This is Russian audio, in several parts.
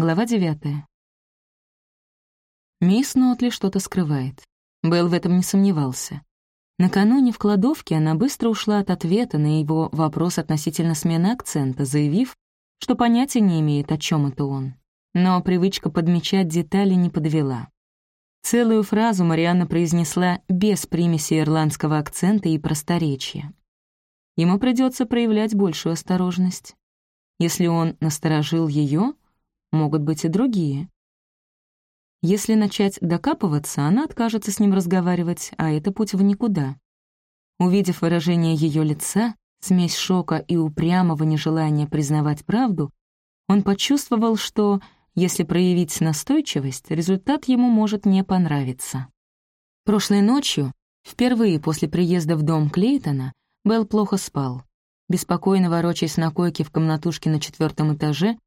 Глава девятая. Мисс Нотли что-то скрывает. Белл в этом не сомневался. Накануне в кладовке она быстро ушла от ответа на его вопрос относительно смены акцента, заявив, что понятия не имеет, о чем это он. Но привычка подмечать детали не подвела. Целую фразу Марианна произнесла без примеси ирландского акцента и просторечия. Ему придется проявлять большую осторожность. Если он насторожил ее, могут быть и другие. Если начать докапываться, она откажется с ним разговаривать, а это путь в никуда. Увидев выражение ее лица, смесь шока и упрямого нежелания признавать правду, он почувствовал, что, если проявить настойчивость, результат ему может не понравиться. Прошлой ночью, впервые после приезда в дом Клейтона, Белл плохо спал. Беспокойно ворочаясь на койке в комнатушке на четвертом этаже,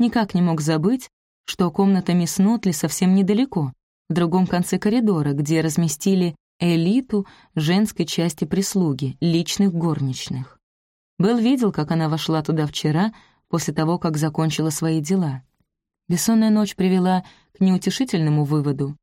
никак не мог забыть, что комната мисс Нотли совсем недалеко, в другом конце коридора, где разместили элиту женской части прислуги, личных горничных. Белл видел, как она вошла туда вчера, после того, как закончила свои дела. Бессонная ночь привела к неутешительному выводу.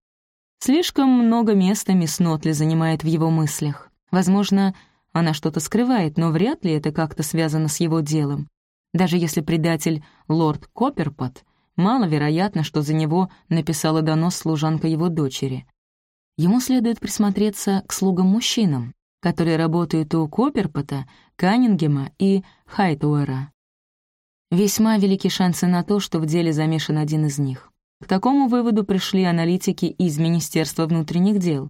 Слишком много места мисс Нотли занимает в его мыслях. Возможно, она что-то скрывает, но вряд ли это как-то связано с его делом. Даже если предатель — лорд Копперпот, маловероятно, что за него написала донос служанка его дочери. Ему следует присмотреться к слугам-мужчинам, которые работают у Копперпота, Каннингема и Хайтуэра. Весьма велики шансы на то, что в деле замешан один из них. К такому выводу пришли аналитики из Министерства внутренних дел.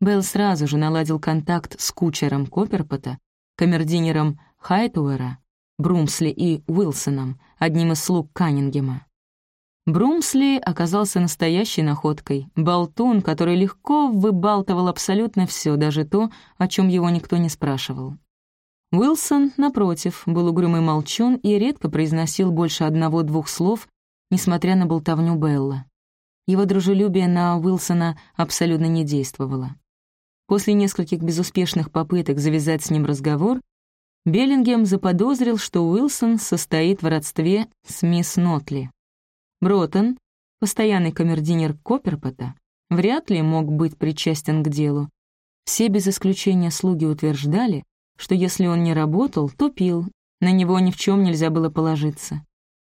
Белл сразу же наладил контакт с кучером Копперпота, камердинером Хайтуэра, Брумсли и Уилсоном, одним из слуг Каннингема. Брумсли оказался настоящей находкой, болтун, который легко выбалтывал абсолютно все, даже то, о чем его никто не спрашивал. Уилсон, напротив, был угрюмый молчун и редко произносил больше одного-двух слов, несмотря на болтовню Белла. Его дружелюбие на Уилсона абсолютно не действовало. После нескольких безуспешных попыток завязать с ним разговор, Беллингем заподозрил, что Уилсон состоит в родстве с мисс Нотли. Бротон, постоянный камердинер Копперпота, вряд ли мог быть причастен к делу. Все без исключения слуги утверждали, что если он не работал, то пил, на него ни в чем нельзя было положиться.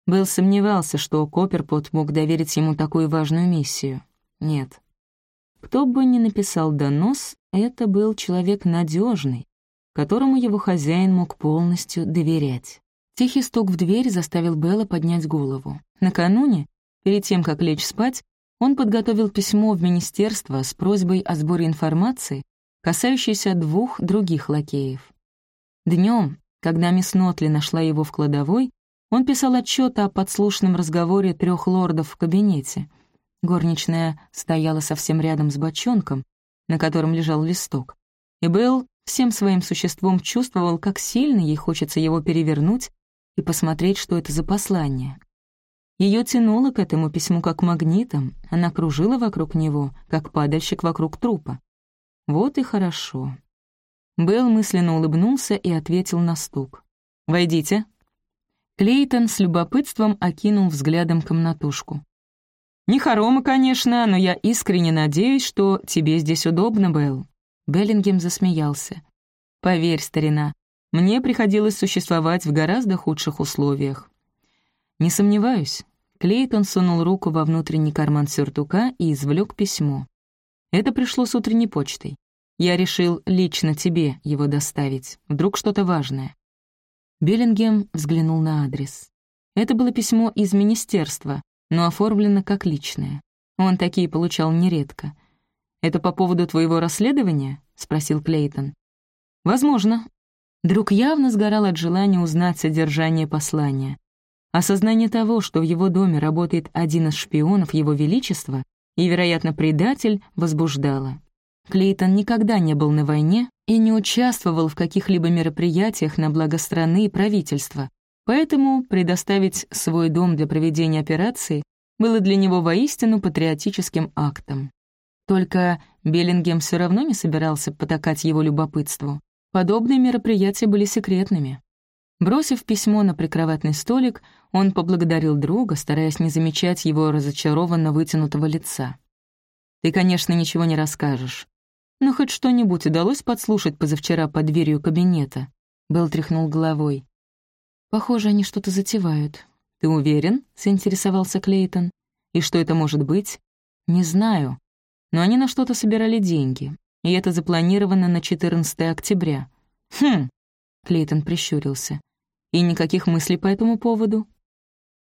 Белл сомневался, что Копперпот мог доверить ему такую важную миссию. Нет. Кто бы ни написал донос, это был человек надежный, которому его хозяин мог полностью доверять. Тихий стук в дверь заставил Белла поднять голову. Накануне, перед тем, как лечь спать, он подготовил письмо в министерство с просьбой о сборе информации, касающейся двух других лакеев. Днем, когда мисс Нотли нашла его в кладовой, он писал отчет о подслушанном разговоре трех лордов в кабинете. Горничная стояла совсем рядом с бочонком, на котором лежал листок, и Белл всем своим существом чувствовал, как сильно ей хочется его перевернуть и посмотреть, что это за послание. Ее тянуло к этому письму как магнитом, она кружила вокруг него, как падальщик вокруг трупа. Вот и хорошо. Белл мысленно улыбнулся и ответил на стук. «Войдите». Клейтон с любопытством окинул взглядом комнатушку. «Не хоромы, конечно, но я искренне надеюсь, что тебе здесь удобно, Белл». Беллингем засмеялся. «Поверь, старина, мне приходилось существовать в гораздо худших условиях. Не сомневаюсь. Клейтон сунул руку во внутренний карман сюртука и извлек письмо. Это пришло с утренней почтой. Я решил лично тебе его доставить. Вдруг что-то важное. Беллингем взглянул на адрес. Это было письмо из министерства, но оформлено как личное. Он такие получал нередко. «Это по поводу твоего расследования?» — спросил Клейтон. «Возможно, Друг явно сгорал от желания узнать содержание послания. Осознание того, что в его доме работает один из шпионов Его Величества и, вероятно, предатель, возбуждало. Клейтон никогда не был на войне и не участвовал в каких-либо мероприятиях на благо страны и правительства, поэтому предоставить свой дом для проведения операции было для него воистину патриотическим актом. Только Беллингем все равно не собирался потакать его любопытству. Подобные мероприятия были секретными. Бросив письмо на прикроватный столик, Он поблагодарил друга, стараясь не замечать его разочарованно вытянутого лица. «Ты, конечно, ничего не расскажешь. Но хоть что-нибудь удалось подслушать позавчера под дверью кабинета?» Белл тряхнул головой. «Похоже, они что-то затевают». «Ты уверен?» — заинтересовался Клейтон. «И что это может быть?» «Не знаю. Но они на что-то собирали деньги, и это запланировано на 14 октября». «Хм!» — Клейтон прищурился. «И никаких мыслей по этому поводу?»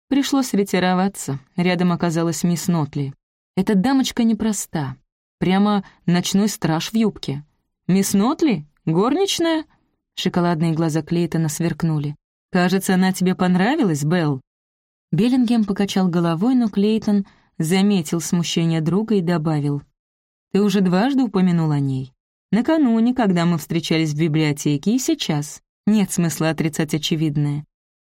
Пришлось ретироваться. Рядом оказалась мисс Нотли. Эта дамочка непроста. Прямо ночной страж в юбке. «Мисс Нотли? Горничная?» Шоколадные глаза Клейтона сверкнули. «Кажется, она тебе понравилась, Белл?» Беллингем покачал головой, но Клейтон заметил смущение друга и добавил. «Ты уже дважды упомянул о ней. Накануне, когда мы встречались в библиотеке, и сейчас. Нет смысла отрицать очевидное.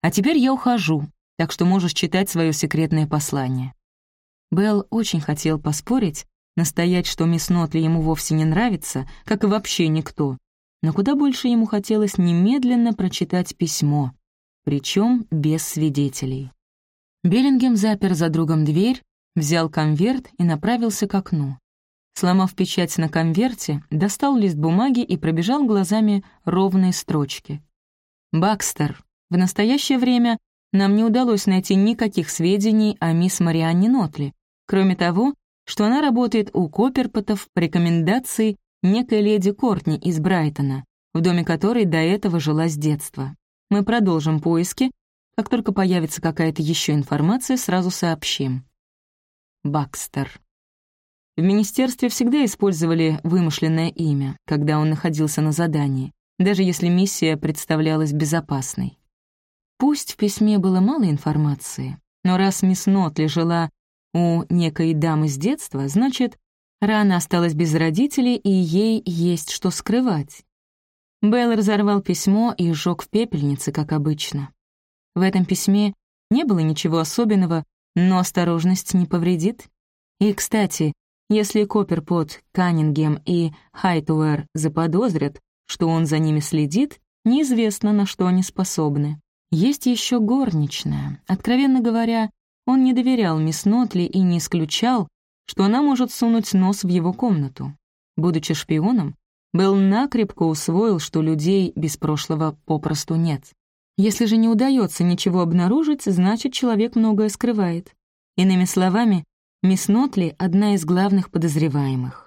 А теперь я ухожу так что можешь читать свое секретное послание». Белл очень хотел поспорить, настоять, что мисс Нотли ему вовсе не нравится, как и вообще никто, но куда больше ему хотелось немедленно прочитать письмо, причем без свидетелей. Беллингем запер за другом дверь, взял конверт и направился к окну. Сломав печать на конверте, достал лист бумаги и пробежал глазами ровные строчки. «Бакстер. В настоящее время нам не удалось найти никаких сведений о мисс Марианне Нотли, кроме того, что она работает у Копперпотов по рекомендации некой леди Кортни из Брайтона, в доме которой до этого жила с детства. Мы продолжим поиски, как только появится какая-то еще информация, сразу сообщим. Бакстер. В министерстве всегда использовали вымышленное имя, когда он находился на задании, даже если миссия представлялась безопасной. Пусть в письме было мало информации, но раз мисс Нотли жила у некой дамы с детства, значит, рана осталась без родителей, и ей есть что скрывать. Белл разорвал письмо и сжег в пепельнице, как обычно. В этом письме не было ничего особенного, но осторожность не повредит. И, кстати, если Копперпот, Каннингем и Хайтуэр заподозрят, что он за ними следит, неизвестно, на что они способны. Есть еще горничная. Откровенно говоря, он не доверял мисс Нотли и не исключал, что она может сунуть нос в его комнату. Будучи шпионом, Белл накрепко усвоил, что людей без прошлого попросту нет. Если же не удается ничего обнаружить, значит, человек многое скрывает. Иными словами, мисс Нотли — одна из главных подозреваемых.